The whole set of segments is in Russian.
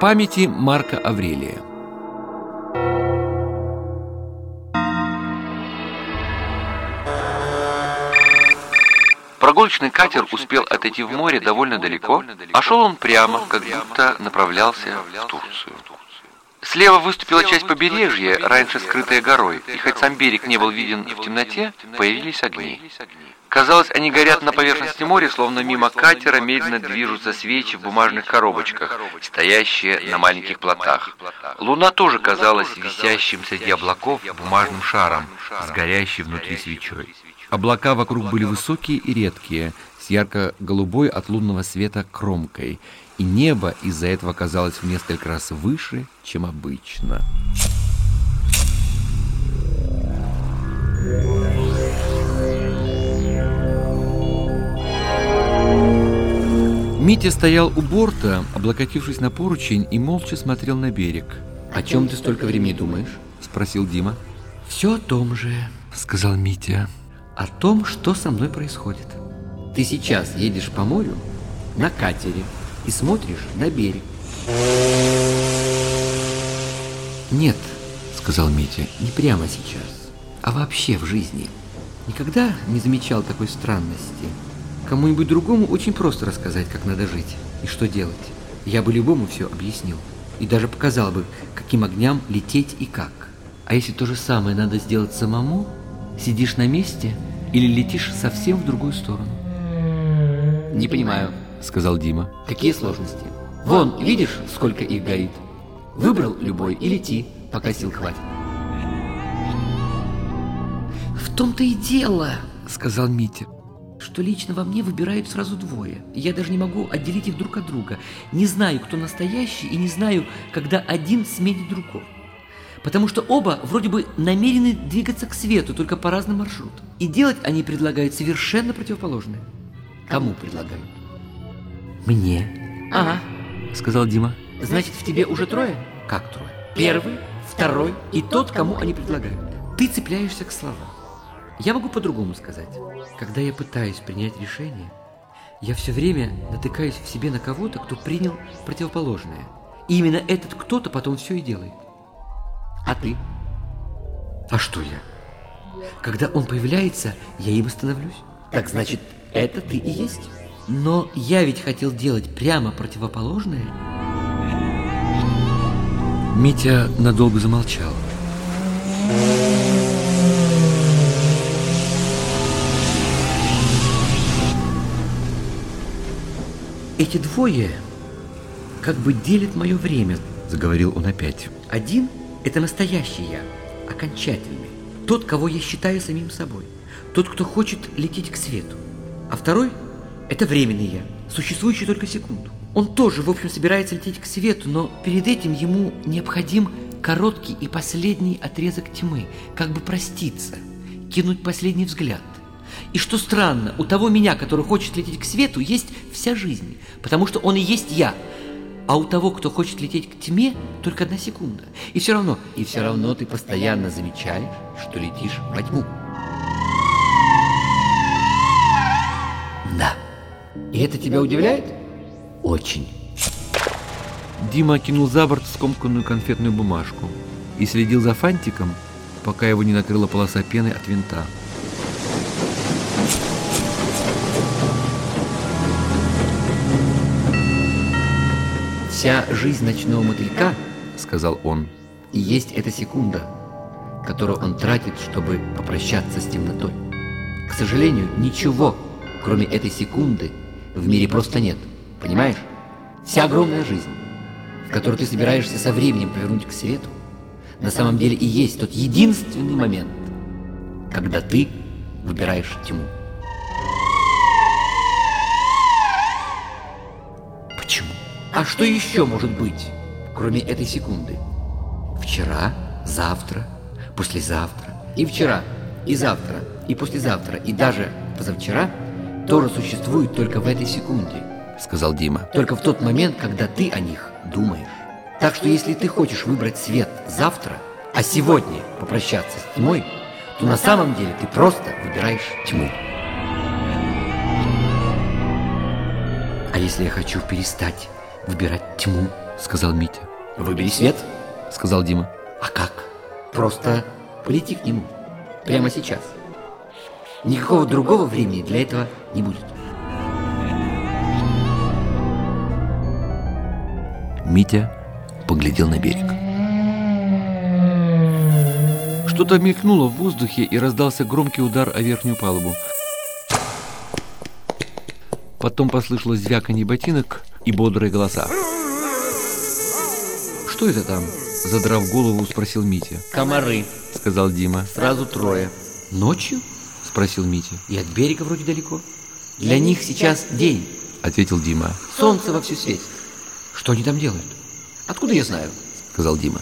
памяти Марка Аврелия. Прогулочный катер успел отойти в море довольно далеко, а шел он прямо, как будто направлялся в Турцию. Слева выступила часть побережья, раньше скрытая горой, и хоть сам берег не был виден в темноте, появились огни. Казалось, они горят на поверхности моря, словно мимо катера медленно движутся свечи в бумажных коробочках, стоящие на маленьких плотах. Луна тоже казалась висящим среди облаков бумажным шаром, с горящей внутри свечой. Облака вокруг были высокие и редкие, с ярко-голубой от лунного света кромкой, и небо из-за этого казалось в несколько раз выше, чем обычно. Митя стоял у борта, облокотившись на поручень, и молча смотрел на берег. «О чем ты столько времени думаешь?» – спросил Дима. «Все о том же», – сказал Митя. «О том, что со мной происходит. Ты сейчас едешь по морю на катере и смотришь на берег». «Нет», – сказал Митя, – «не прямо сейчас, а вообще в жизни. Никогда не замечал такой странности». Кому-нибудь другому очень просто рассказать, как надо жить и что делать. Я бы любому все объяснил. И даже показал бы, каким огням лететь и как. А если то же самое надо сделать самому, сидишь на месте или летишь совсем в другую сторону? «Не понимаю», — сказал Дима. «Какие сложности? Вон, видишь, сколько их горит? Выбрал любой и лети, пока сил хватит». «В том-то и дело», — сказал Митя что лично во мне выбирают сразу двое. Я даже не могу отделить их друг от друга. Не знаю, кто настоящий, и не знаю, когда один сменит другого. Потому что оба вроде бы намерены двигаться к свету, только по разным маршрутам. И делать они предлагают совершенно противоположное. Кому предлагают? Мне. Ага, сказал Дима. Значит, в тебе уже трое? Как трое? Первый, второй и тот, кому они предлагают. Ты цепляешься к словам. Я могу по-другому сказать. Когда я пытаюсь принять решение, я все время натыкаюсь в себе на кого-то, кто принял противоположное. И именно этот кто-то потом все и делает. А ты? А что я? Когда он появляется, я им становлюсь. Так значит, это ты и есть? Но я ведь хотел делать прямо противоположное. Митя надолго замолчал. Эти двое как бы делят мое время, заговорил он опять. Один – это настоящий я, окончательный. Тот, кого я считаю самим собой. Тот, кто хочет лететь к свету. А второй – это временный я, существующий только секунду. Он тоже, в общем, собирается лететь к свету, но перед этим ему необходим короткий и последний отрезок тьмы, как бы проститься, кинуть последний взгляд – и что странно, у того меня, который хочет лететь к свету, есть вся жизнь, потому что он и есть я. А у того, кто хочет лететь к тьме, только одна секунда. И все равно, и все равно ты постоянно замечаешь, что летишь во тьму. И это тебя удивляет? Очень. Дима кинул за борт скомканную конфетную бумажку и следил за фантиком, пока его не накрыла полоса пены от винта. Вся жизнь ночного мотылька, сказал он, и есть эта секунда, которую он тратит, чтобы попрощаться с темнотой. К сожалению, ничего, кроме этой секунды, в мире просто нет. Понимаешь? Вся огромная жизнь, в которую ты собираешься со временем повернуть к свету, на самом деле и есть тот единственный момент, когда ты выбираешь тьму. А что еще может быть, кроме этой секунды? Вчера, завтра, послезавтра, и вчера, и завтра, и послезавтра, и даже позавчера тоже существуют только в этой секунде, сказал Дима. Только в тот момент, когда ты о них думаешь. Так что если ты хочешь выбрать свет завтра, а сегодня попрощаться с тьмой, то на самом деле ты просто выбираешь тьму. А если я хочу перестать выбирать тьму, сказал Митя. Выбери свет, сказал Дима. А как? Просто полети к нему. Прямо сейчас. Никакого другого времени для этого не будет. Митя поглядел на берег. Что-то мелькнуло в воздухе и раздался громкий удар о верхнюю палубу. Потом послышалось звяканье ботинок и бодрые голоса. «Что это там?» – задрав голову, спросил Митя. «Комары», – сказал Дима. «Сразу трое». «Ночью?» – спросил Митя. «И от берега вроде далеко. Для них сейчас день», – ответил Дима. «Солнце вовсю светит. Что они там делают?» «Откуда я знаю?» – сказал Дима.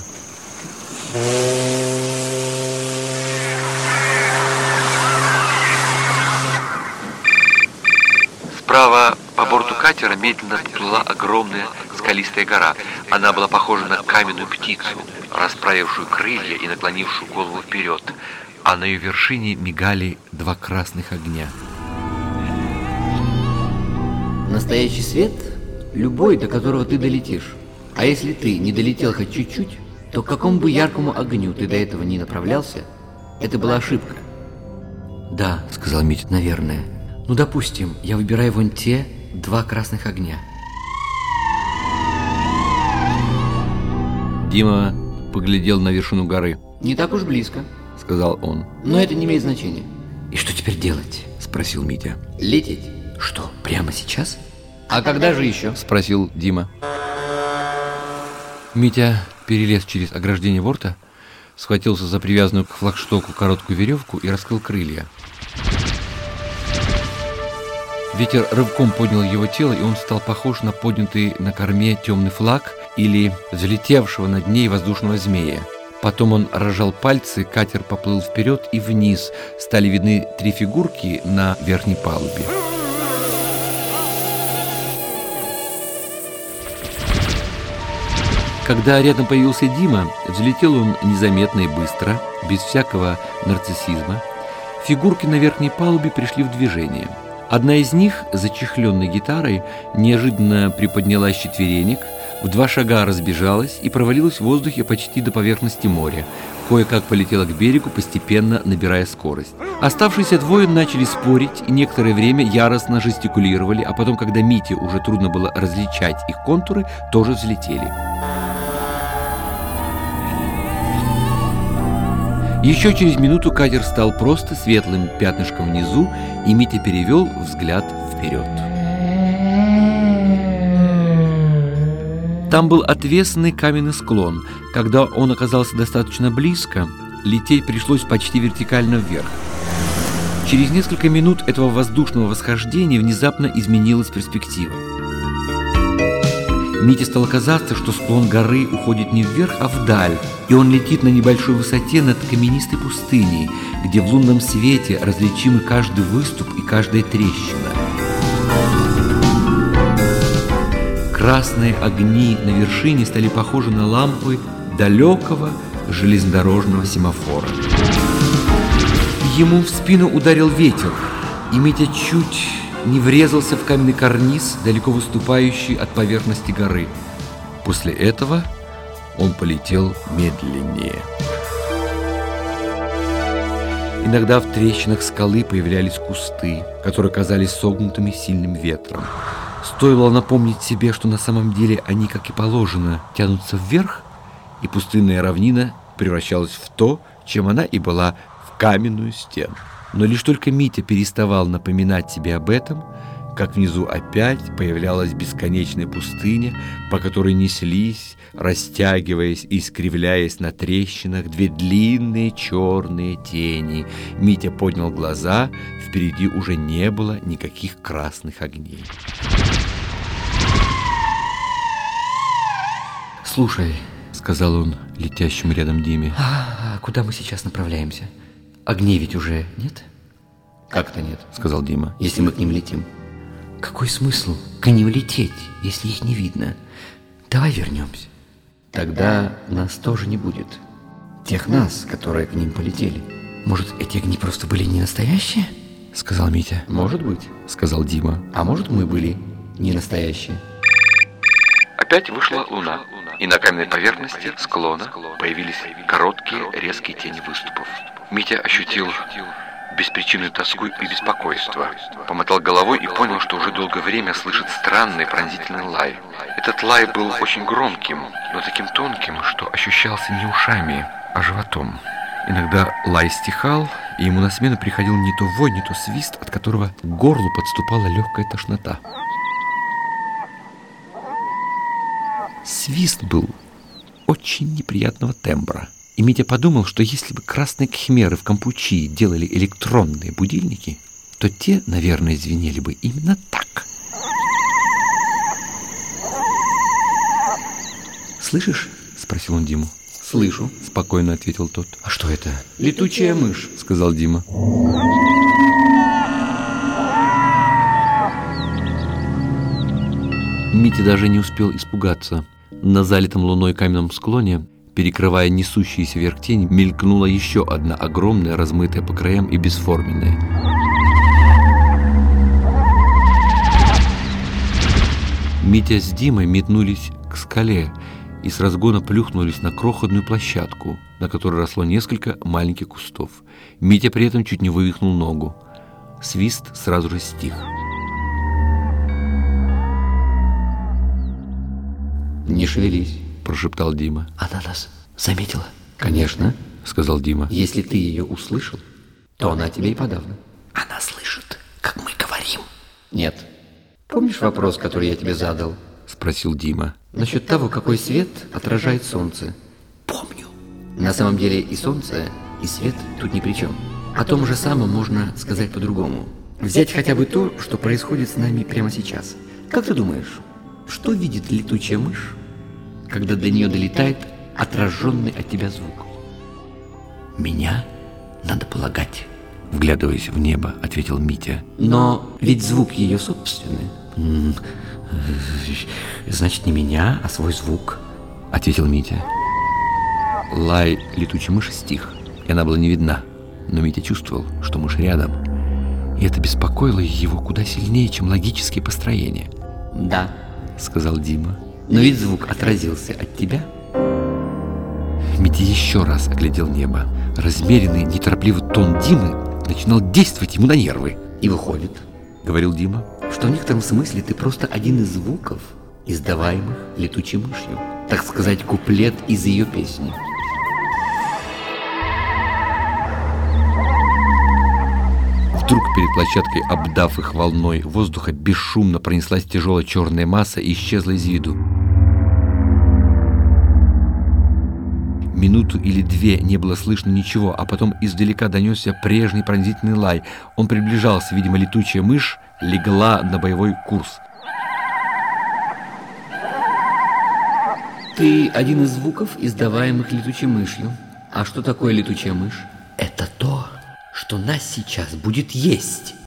Справа по борту катера медленно плыла огромная скалистая гора. Она была похожа на каменную птицу, расправившую крылья и наклонившую голову вперед. А на ее вершине мигали два красных огня. Настоящий свет – любой, до которого ты долетишь. А если ты не долетел хоть чуть-чуть, то к какому бы яркому огню ты до этого не направлялся, это была ошибка. «Да», — сказал Митя, — «наверное». Ну, допустим, я выбираю вон те два красных огня. Дима поглядел на вершину горы. «Не так уж близко», — сказал он. «Но это не имеет значения». «И что теперь делать?» — спросил Митя. «Лететь». «Что, прямо сейчас?» «А когда же еще?» — спросил Дима. Митя перелез через ограждение борта, схватился за привязанную к флагштоку короткую веревку и раскрыл крылья. Ветер рывком поднял его тело, и он стал похож на поднятый на корме темный флаг или взлетевшего над ней воздушного змея. Потом он рожал пальцы, катер поплыл вперед и вниз. Стали видны три фигурки на верхней палубе. Когда рядом появился Дима, взлетел он незаметно и быстро, без всякого нарциссизма. Фигурки на верхней палубе пришли в движение – Одна из них, зачехленной гитарой, неожиданно приподняла четверенек, в два шага разбежалась и провалилась в воздухе почти до поверхности моря. Кое-как полетела к берегу, постепенно набирая скорость. Оставшиеся двое начали спорить и некоторое время яростно жестикулировали, а потом, когда Мите уже трудно было различать их контуры, тоже взлетели. Еще через минуту катер стал просто светлым пятнышком внизу, и Митя перевел взгляд вперед. Там был отвесный каменный склон. Когда он оказался достаточно близко, лететь пришлось почти вертикально вверх. Через несколько минут этого воздушного восхождения внезапно изменилась перспектива. Мите стало казаться, что склон горы уходит не вверх, а вдаль, и он летит на небольшой высоте над каменистой пустыней, где в лунном свете различимы каждый выступ и каждая трещина. Красные огни на вершине стали похожи на лампы далекого железнодорожного семафора. Ему в спину ударил ветер, и Митя чуть не врезался в каменный карниз, далеко выступающий от поверхности горы. После этого он полетел медленнее. Иногда в трещинах скалы появлялись кусты, которые казались согнутыми сильным ветром. Стоило напомнить себе, что на самом деле они, как и положено, тянутся вверх, и пустынная равнина превращалась в то, чем она и была, в каменную стену. Но лишь только Митя переставал напоминать себе об этом, как внизу опять появлялась бесконечная пустыня, по которой неслись, растягиваясь и искривляясь на трещинах, две длинные черные тени. Митя поднял глаза, впереди уже не было никаких красных огней. «Слушай», — сказал он летящему рядом Диме, а, «а куда мы сейчас направляемся?» Огней ведь уже нет? Как-то нет, сказал Дима. Если мы к ним летим. Какой смысл к ним лететь, если их не видно? Давай вернемся. Тогда нас тоже не будет. Тех нас, которые к ним полетели. Может, эти огни просто были не настоящие? Сказал Митя. Может быть, сказал Дима. А может, мы были не настоящие. Опять вышла луна, и на каменной поверхности склона появились короткие резкие тени выступов. Митя ощутил беспричинную тоску и беспокойство. Помотал головой и понял, что уже долгое время слышит странный пронзительный лай. Этот лай был очень громким, но таким тонким, что ощущался не ушами, а животом. Иногда лай стихал, и ему на смену приходил не то вой, не то свист, от которого к горлу подступала легкая тошнота. Свист был очень неприятного тембра. И Митя подумал, что если бы красные кхмеры в Кампучи делали электронные будильники, то те, наверное, звенели бы именно так. «Слышишь?» — спросил он Диму. «Слышу», — спокойно ответил тот. А что это? «Летучая мышь», — сказал Дима. Митя даже не успел испугаться. На залитом луной каменном склоне Перекрывая несущиеся вверх тень, мелькнула еще одна огромная, размытая по краям и бесформенная. Митя с Димой метнулись к скале и с разгона плюхнулись на крохотную площадку, на которой росло несколько маленьких кустов. Митя при этом чуть не вывихнул ногу. Свист сразу же стих. «Не шевелись», прошептал Дима. Она нас заметила? «Конечно», — сказал Дима. «Если ты ее услышал, то она тебе и подавно». Она слышит, как мы говорим. «Нет. Помнишь вопрос, который я тебе задал?» — спросил Дима. «Насчет того, какой свет отражает солнце». Помню. На самом деле и солнце, и свет тут ни при чем. О том же самом можно сказать по-другому. Взять хотя бы то, что происходит с нами прямо сейчас. Как ты думаешь, что видит летучая мышь, когда до нее долетает отраженный от тебя звук. Меня, надо полагать, вглядываясь в небо, ответил Митя. Но ведь звук ее собственный. Э, Значит, не меня, а свой звук. Ответил Митя. Лай летучей мыши стих, и она была не видна. Но Митя чувствовал, что мышь рядом. И это беспокоило его куда сильнее, чем логические построения. Да, Сказал Дима. Но ведь звук отразился от тебя. Митя еще раз оглядел небо. Размеренный, неторопливый тон Димы начинал действовать ему на нервы. И выходит, Говорил Дима. что в некотором смысле ты просто один из звуков, издаваемых летучей мышью. Так сказать, куплет из ее песни. Вдруг перед площадкой, обдав их волной воздуха, бесшумно пронеслась тяжелая черная масса и исчезла из виду. Минуту или две не было слышно ничего, а потом издалека донесся прежний пронзительный лай. Он приближался, видимо, летучая мышь легла на боевой курс. Ты один из звуков, издаваемых летучей мышью. А что такое летучая мышь? Это то, что нас сейчас будет есть.